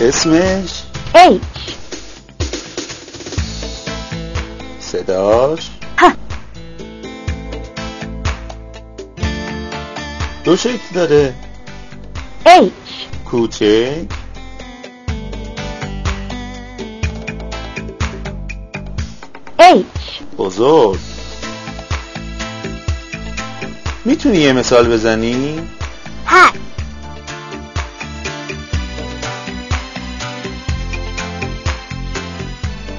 اسمش؟ H. صداش؟ ه دو شکل داره. H. کوچک H. بزرگ. می‌تونی یه مثال بزنی؟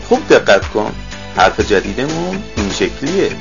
خوب دقت کن. حرف جدیدمون این شکلیه.